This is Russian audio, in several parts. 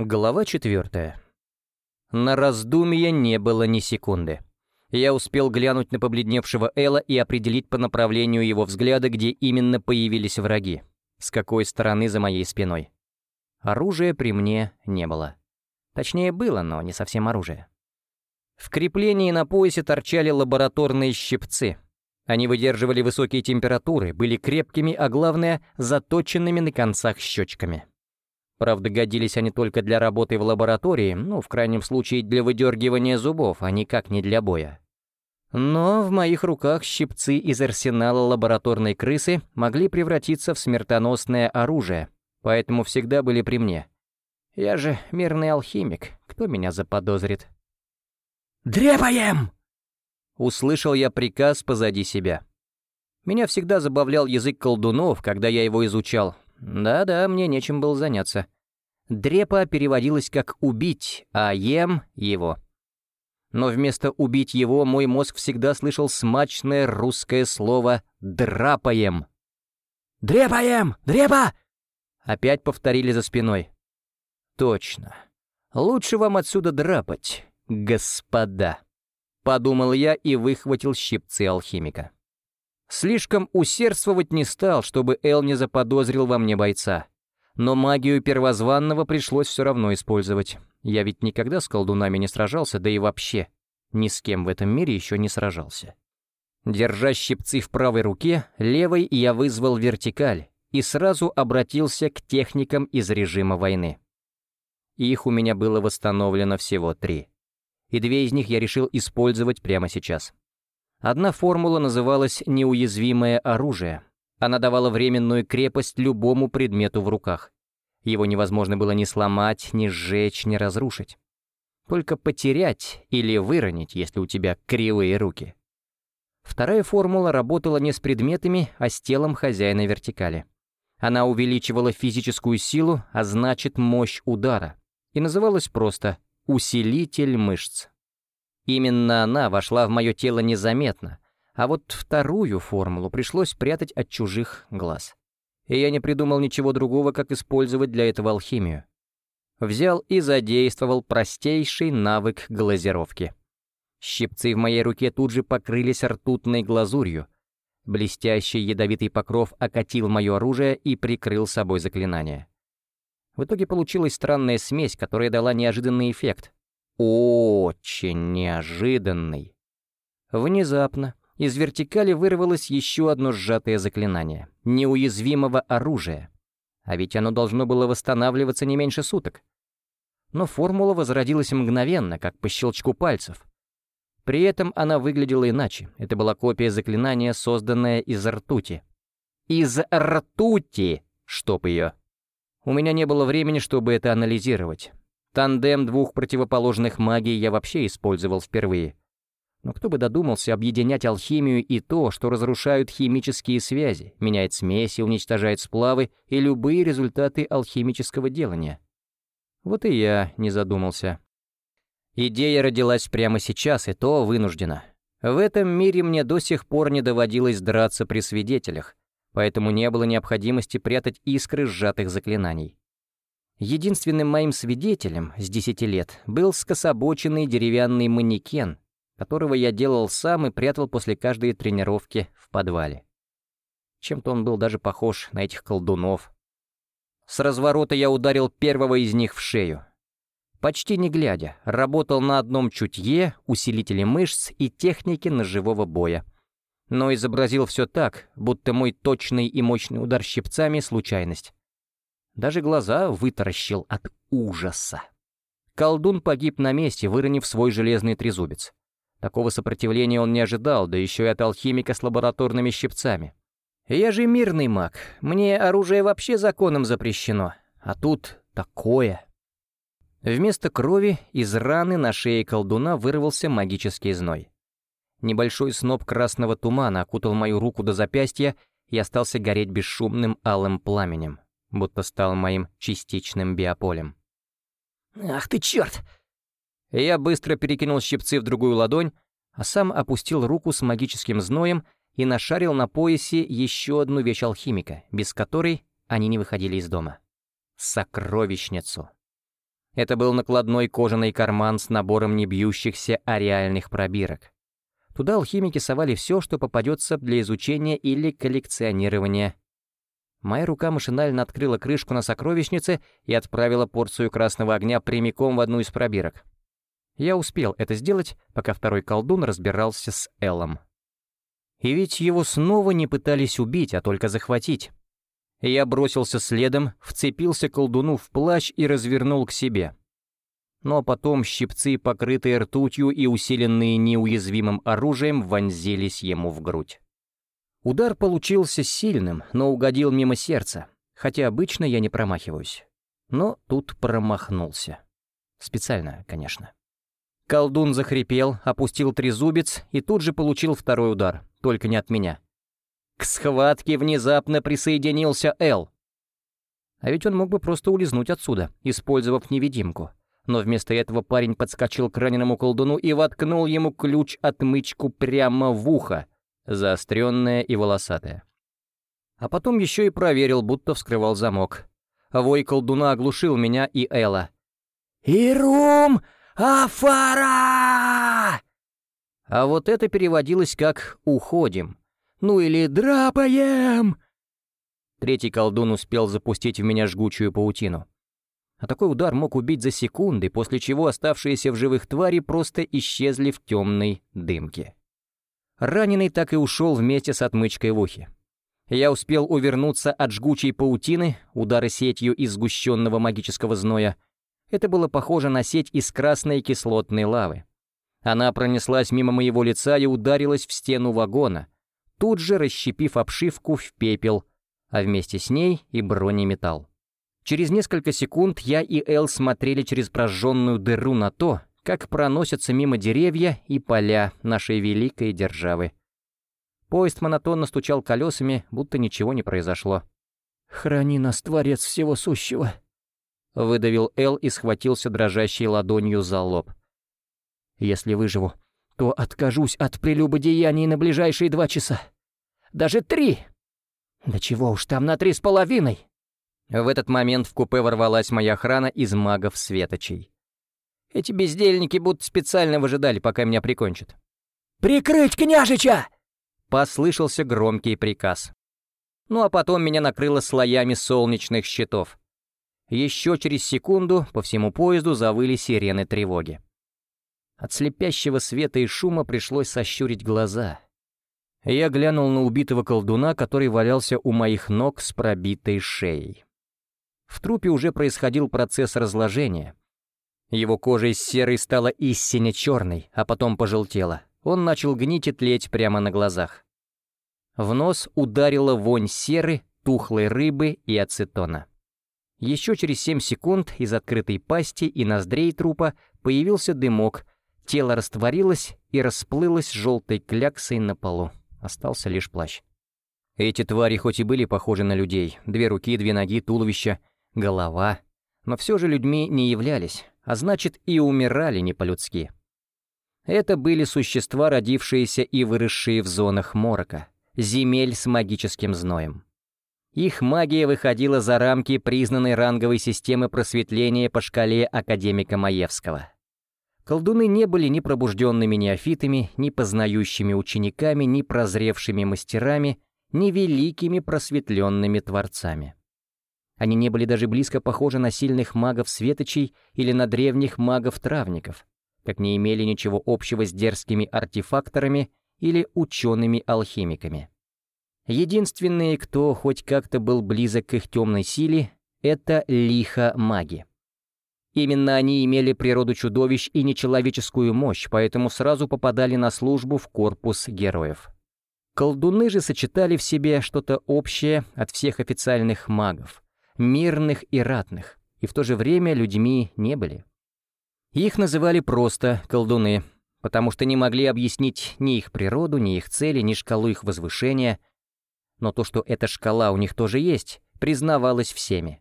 Глава четвертая. На раздумье не было ни секунды. Я успел глянуть на побледневшего Элла и определить по направлению его взгляда, где именно появились враги, с какой стороны за моей спиной. Оружия при мне не было. Точнее, было, но не совсем оружие. В креплении на поясе торчали лабораторные щипцы. Они выдерживали высокие температуры, были крепкими, а главное, заточенными на концах щечками. Правда, годились они только для работы в лаборатории, ну, в крайнем случае, для выдергивания зубов, а никак не для боя. Но в моих руках щипцы из арсенала лабораторной крысы могли превратиться в смертоносное оружие, поэтому всегда были при мне. Я же мирный алхимик, кто меня заподозрит? «Дрепаем!» Услышал я приказ позади себя. Меня всегда забавлял язык колдунов, когда я его изучал, да-да, мне нечем было заняться. Дрепа переводилось как «убить», а «ем» — «его». Но вместо «убить его» мой мозг всегда слышал смачное русское слово «драпаем». «Дрепаем! Дрепа!» Опять повторили за спиной. «Точно. Лучше вам отсюда драпать, господа», — подумал я и выхватил щипцы алхимика. Слишком усердствовать не стал, чтобы Эл не заподозрил во мне бойца. Но магию первозванного пришлось все равно использовать. Я ведь никогда с колдунами не сражался, да и вообще ни с кем в этом мире еще не сражался. Держа щипцы в правой руке, левой я вызвал вертикаль и сразу обратился к техникам из режима войны. Их у меня было восстановлено всего три. И две из них я решил использовать прямо сейчас. Одна формула называлась «неуязвимое оружие». Она давала временную крепость любому предмету в руках. Его невозможно было ни сломать, ни сжечь, ни разрушить. Только потерять или выронить, если у тебя кривые руки. Вторая формула работала не с предметами, а с телом хозяина вертикали. Она увеличивала физическую силу, а значит мощь удара, и называлась просто «усилитель мышц». Именно она вошла в мое тело незаметно, а вот вторую формулу пришлось прятать от чужих глаз. И я не придумал ничего другого, как использовать для этого алхимию. Взял и задействовал простейший навык глазировки. Щипцы в моей руке тут же покрылись ртутной глазурью. Блестящий ядовитый покров окатил мое оружие и прикрыл собой заклинание. В итоге получилась странная смесь, которая дала неожиданный эффект — очень неожиданный. Внезапно из вертикали вырвалось еще одно сжатое заклинание — неуязвимого оружия. А ведь оно должно было восстанавливаться не меньше суток. Но формула возродилась мгновенно, как по щелчку пальцев. При этом она выглядела иначе. Это была копия заклинания, созданная из ртути. Из ртути! Чтоб ее. У меня не было времени, чтобы это анализировать. Тандем двух противоположных магий я вообще использовал впервые. Но кто бы додумался объединять алхимию и то, что разрушают химические связи, меняет смеси, уничтожает сплавы и любые результаты алхимического делания. Вот и я не задумался. Идея родилась прямо сейчас, и то вынуждена. В этом мире мне до сих пор не доводилось драться при свидетелях, поэтому не было необходимости прятать искры сжатых заклинаний. Единственным моим свидетелем с десяти лет был скособоченный деревянный манекен, которого я делал сам и прятал после каждой тренировки в подвале. Чем-то он был даже похож на этих колдунов. С разворота я ударил первого из них в шею. Почти не глядя, работал на одном чутье, усилителе мышц и технике ножевого боя. Но изобразил все так, будто мой точный и мощный удар щипцами — случайность. Даже глаза вытаращил от ужаса. Колдун погиб на месте, выронив свой железный трезубец. Такого сопротивления он не ожидал, да еще и от алхимика с лабораторными щипцами. «Я же мирный маг, мне оружие вообще законом запрещено, а тут такое». Вместо крови из раны на шее колдуна вырвался магический зной. Небольшой сноп красного тумана окутал мою руку до запястья и остался гореть бесшумным алым пламенем будто стал моим частичным биополем. «Ах ты черт!» Я быстро перекинул щипцы в другую ладонь, а сам опустил руку с магическим зноем и нашарил на поясе еще одну вещь алхимика, без которой они не выходили из дома. Сокровищницу. Это был накладной кожаный карман с набором не бьющихся, а реальных пробирок. Туда алхимики совали все, что попадется для изучения или коллекционирования. Моя рука машинально открыла крышку на сокровищнице и отправила порцию красного огня прямиком в одну из пробирок. Я успел это сделать, пока второй колдун разбирался с Эллом. И ведь его снова не пытались убить, а только захватить. Я бросился следом, вцепился колдуну в плащ и развернул к себе. Но потом щипцы, покрытые ртутью и усиленные неуязвимым оружием, вонзились ему в грудь. Удар получился сильным, но угодил мимо сердца, хотя обычно я не промахиваюсь. Но тут промахнулся. Специально, конечно. Колдун захрипел, опустил трезубец и тут же получил второй удар, только не от меня. К схватке внезапно присоединился Эл. А ведь он мог бы просто улизнуть отсюда, использовав невидимку. Но вместо этого парень подскочил к раненому колдуну и воткнул ему ключ-отмычку прямо в ухо, заостренное и волосатое. А потом еще и проверил, будто вскрывал замок. Вой колдуна оглушил меня и Элла. «Ирум Афара!» А вот это переводилось как «уходим». Ну или «драпаем». Третий колдун успел запустить в меня жгучую паутину. А такой удар мог убить за секунды, после чего оставшиеся в живых твари просто исчезли в темной дымке. Раненый так и ушел вместе с отмычкой в ухе. Я успел увернуться от жгучей паутины, удара сетью из сгущенного магического зноя. Это было похоже на сеть из красной кислотной лавы. Она пронеслась мимо моего лица и ударилась в стену вагона — тут же расщепив обшивку в пепел, а вместе с ней и бронеметалл. Через несколько секунд я и Эл смотрели через прожженную дыру на то, как проносятся мимо деревья и поля нашей великой державы. Поезд монотонно стучал колесами, будто ничего не произошло. «Храни нас, Творец всего сущего!» Выдавил Эл и схватился дрожащей ладонью за лоб. «Если выживу, то откажусь от прелюбодеяний на ближайшие два часа. Даже три! Да чего уж там на три с половиной!» В этот момент в купе ворвалась моя охрана из магов-светочей. Эти бездельники будто специально выжидали, пока меня прикончат. «Прикрыть княжича!» — послышался громкий приказ. Ну а потом меня накрыло слоями солнечных щитов. Еще через секунду по всему поезду завыли сирены тревоги. От слепящего света и шума пришлось сощурить глаза. Я глянул на убитого колдуна, который валялся у моих ног с пробитой шеей. В трупе уже происходил процесс разложения. Его кожа из серой стала истинно черной, а потом пожелтела. Он начал гнить и тлеть прямо на глазах. В нос ударила вонь серы, тухлой рыбы и ацетона. Еще через семь секунд из открытой пасти и ноздрей трупа появился дымок, Тело растворилось и расплылось желтой кляксой на полу. Остался лишь плащ. Эти твари хоть и были похожи на людей, две руки, две ноги, туловище, голова, но все же людьми не являлись, а значит и умирали не по-людски. Это были существа, родившиеся и выросшие в зонах морока, земель с магическим зноем. Их магия выходила за рамки признанной ранговой системы просветления по шкале академика Маевского. Колдуны не были ни пробужденными неофитами, ни познающими учениками, ни прозревшими мастерами, ни великими просветленными творцами. Они не были даже близко похожи на сильных магов-светочей или на древних магов-травников, как не имели ничего общего с дерзкими артефакторами или учеными-алхимиками. Единственные, кто хоть как-то был близок к их темной силе, это лихо-маги. Именно они имели природу чудовищ и нечеловеческую мощь, поэтому сразу попадали на службу в корпус героев. Колдуны же сочетали в себе что-то общее от всех официальных магов, мирных и ратных, и в то же время людьми не были. Их называли просто колдуны, потому что не могли объяснить ни их природу, ни их цели, ни шкалу их возвышения, но то, что эта шкала у них тоже есть, признавалось всеми.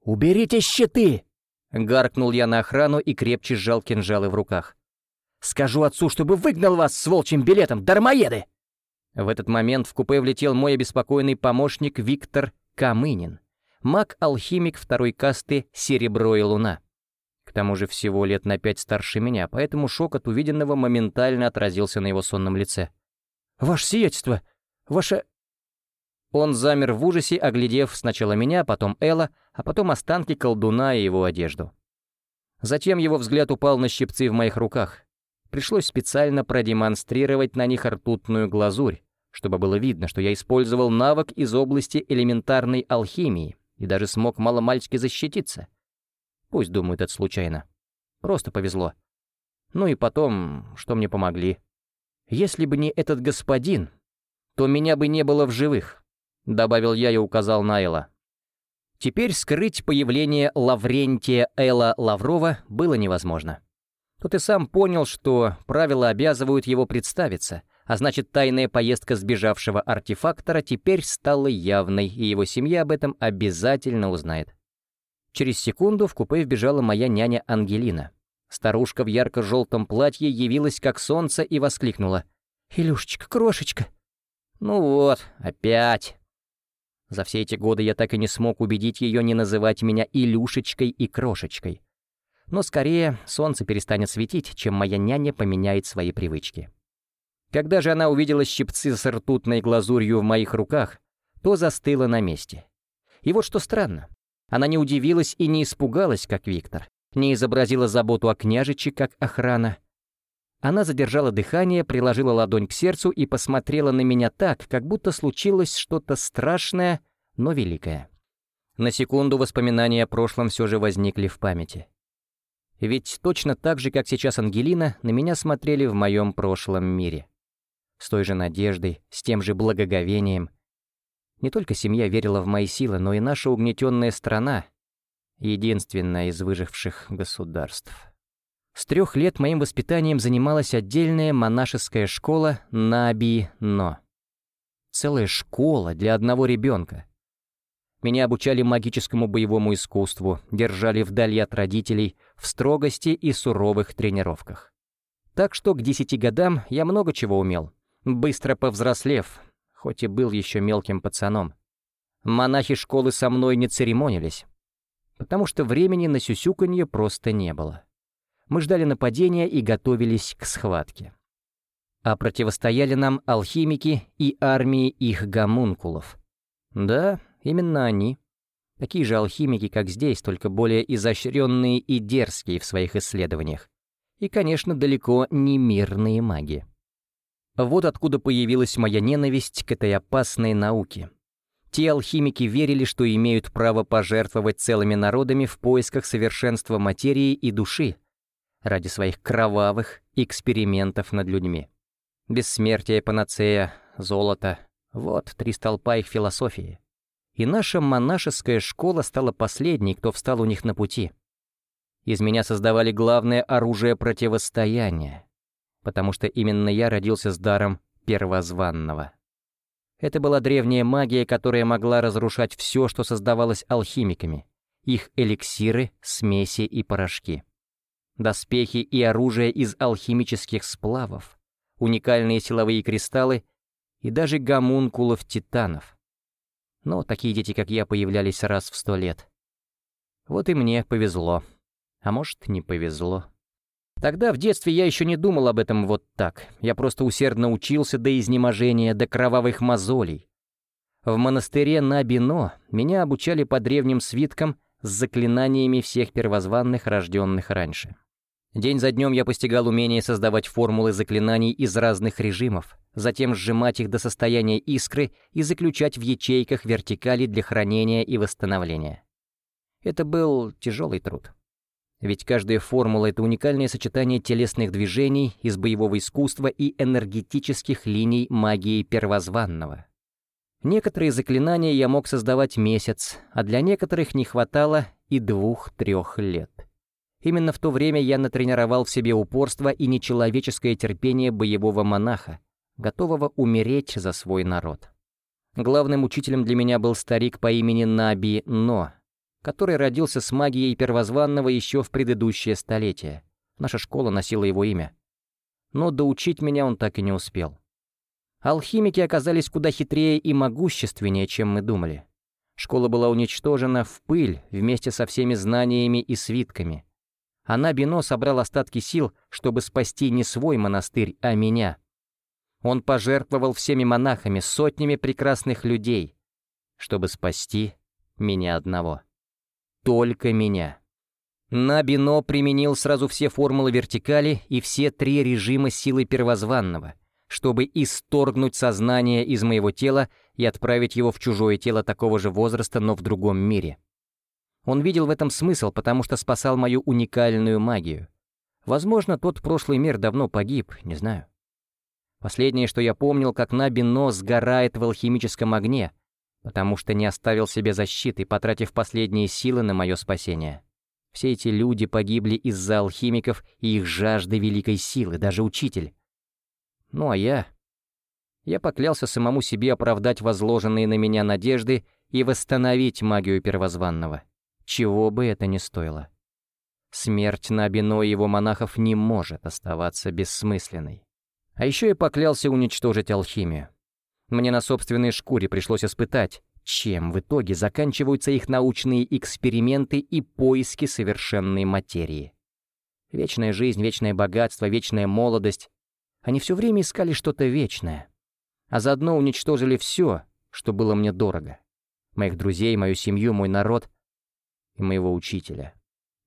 «Уберите щиты!» Гаркнул я на охрану и крепче сжал кинжалы в руках. «Скажу отцу, чтобы выгнал вас с волчьим билетом, дармоеды!» В этот момент в купе влетел мой обеспокоенный помощник Виктор Камынин, маг-алхимик второй касты «Серебро и луна». К тому же всего лет на пять старше меня, поэтому шок от увиденного моментально отразился на его сонном лице. «Ваше сиятельство! Ваше...» Он замер в ужасе, оглядев сначала меня, потом Элла, а потом останки колдуна и его одежду. Затем его взгляд упал на щипцы в моих руках. Пришлось специально продемонстрировать на них ртутную глазурь, чтобы было видно, что я использовал навык из области элементарной алхимии и даже смог маломальски защититься. Пусть думают это случайно. Просто повезло. Ну и потом, что мне помогли. Если бы не этот господин, то меня бы не было в живых, добавил я и указал на Элла. Теперь скрыть появление Лаврентия Элла Лаврова было невозможно. Тут и сам понял, что правила обязывают его представиться, а значит, тайная поездка сбежавшего артефактора теперь стала явной, и его семья об этом обязательно узнает. Через секунду в купе вбежала моя няня Ангелина. Старушка в ярко-желтом платье явилась как солнце и воскликнула. «Илюшечка, крошечка!» «Ну вот, опять!» За все эти годы я так и не смог убедить ее не называть меня Илюшечкой и Крошечкой. Но скорее солнце перестанет светить, чем моя няня поменяет свои привычки. Когда же она увидела щипцы с ртутной глазурью в моих руках, то застыла на месте. И вот что странно. Она не удивилась и не испугалась, как Виктор, не изобразила заботу о княжиче, как охрана. Она задержала дыхание, приложила ладонь к сердцу и посмотрела на меня так, как будто случилось что-то страшное, но великое. На секунду воспоминания о прошлом все же возникли в памяти. Ведь точно так же, как сейчас Ангелина, на меня смотрели в моем прошлом мире. С той же надеждой, с тем же благоговением, не только семья верила в мои силы, но и наша угнетенная страна, единственное из выживших государств. С трех лет моим воспитанием занималась отдельная монашеская школа Наби-Но. Целая школа для одного ребенка. Меня обучали магическому боевому искусству, держали вдали от родителей, в строгости и суровых тренировках. Так что к десяти годам я много чего умел. Быстро повзрослев, хоть и был еще мелким пацаном. Монахи школы со мной не церемонились, потому что времени на сюсюканье просто не было. Мы ждали нападения и готовились к схватке. А противостояли нам алхимики и армии их гомункулов. Да, именно они. Такие же алхимики, как здесь, только более изощренные и дерзкие в своих исследованиях. И, конечно, далеко не мирные маги. Вот откуда появилась моя ненависть к этой опасной науке. Те алхимики верили, что имеют право пожертвовать целыми народами в поисках совершенства материи и души ради своих кровавых экспериментов над людьми. Бессмертие, панацея, золото — вот три столпа их философии. И наша монашеская школа стала последней, кто встал у них на пути. Из меня создавали главное оружие противостояния, потому что именно я родился с даром первозванного. Это была древняя магия, которая могла разрушать все, что создавалось алхимиками, их эликсиры, смеси и порошки. Доспехи и оружие из алхимических сплавов, уникальные силовые кристаллы и даже гомункулов титанов. Но такие дети, как я, появлялись раз в сто лет. Вот и мне повезло. А может, не повезло. Тогда, в детстве, я еще не думал об этом вот так. Я просто усердно учился до изнеможения, до кровавых мозолей. В монастыре на Бино меня обучали по древним свиткам с заклинаниями всех первозванных, рожденных раньше. День за днем я постигал умение создавать формулы заклинаний из разных режимов, затем сжимать их до состояния искры и заключать в ячейках вертикали для хранения и восстановления. Это был тяжелый труд. Ведь каждая формула — это уникальное сочетание телесных движений из боевого искусства и энергетических линий магии первозванного. Некоторые заклинания я мог создавать месяц, а для некоторых не хватало и двух-трех лет. Именно в то время я натренировал в себе упорство и нечеловеческое терпение боевого монаха, готового умереть за свой народ. Главным учителем для меня был старик по имени Наби Но, который родился с магией первозванного еще в предыдущее столетие. Наша школа носила его имя. Но доучить меня он так и не успел. Алхимики оказались куда хитрее и могущественнее, чем мы думали. Школа была уничтожена в пыль вместе со всеми знаниями и свитками. а Набино собрал остатки сил, чтобы спасти не свой монастырь, а меня. Он пожертвовал всеми монахами, сотнями прекрасных людей, чтобы спасти меня одного. Только меня. Набино применил сразу все формулы вертикали и все три режима силы первозванного, чтобы исторгнуть сознание из моего тела и отправить его в чужое тело такого же возраста, но в другом мире. Он видел в этом смысл, потому что спасал мою уникальную магию. Возможно, тот прошлый мир давно погиб, не знаю. Последнее, что я помнил, как Набино сгорает в алхимическом огне, потому что не оставил себе защиты, потратив последние силы на мое спасение. Все эти люди погибли из-за алхимиков и их жажды великой силы, даже учитель. Ну а я... Я поклялся самому себе оправдать возложенные на меня надежды и восстановить магию первозванного чего бы это ни стоило. Смерть Набино и его монахов не может оставаться бессмысленной. А еще я поклялся уничтожить алхимию. Мне на собственной шкуре пришлось испытать, чем в итоге заканчиваются их научные эксперименты и поиски совершенной материи. Вечная жизнь, вечное богатство, вечная молодость. Они все время искали что-то вечное. А заодно уничтожили все, что было мне дорого. Моих друзей, мою семью, мой народ и моего учителя.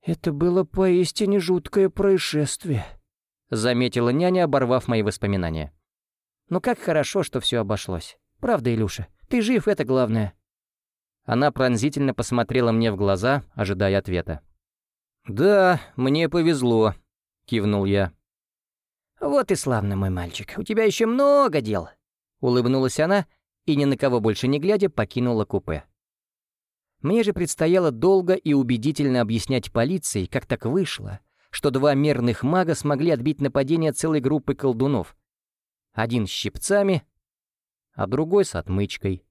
«Это было поистине жуткое происшествие», — заметила няня, оборвав мои воспоминания. «Ну как хорошо, что все обошлось. Правда, Илюша? Ты жив, это главное». Она пронзительно посмотрела мне в глаза, ожидая ответа. «Да, мне повезло», — кивнул я. «Вот и славно, мой мальчик. У тебя еще много дел», — улыбнулась она и, ни на кого больше не глядя, покинула купе. Мне же предстояло долго и убедительно объяснять полиции, как так вышло, что два мерных мага смогли отбить нападение целой группы колдунов. Один с щипцами, а другой с отмычкой.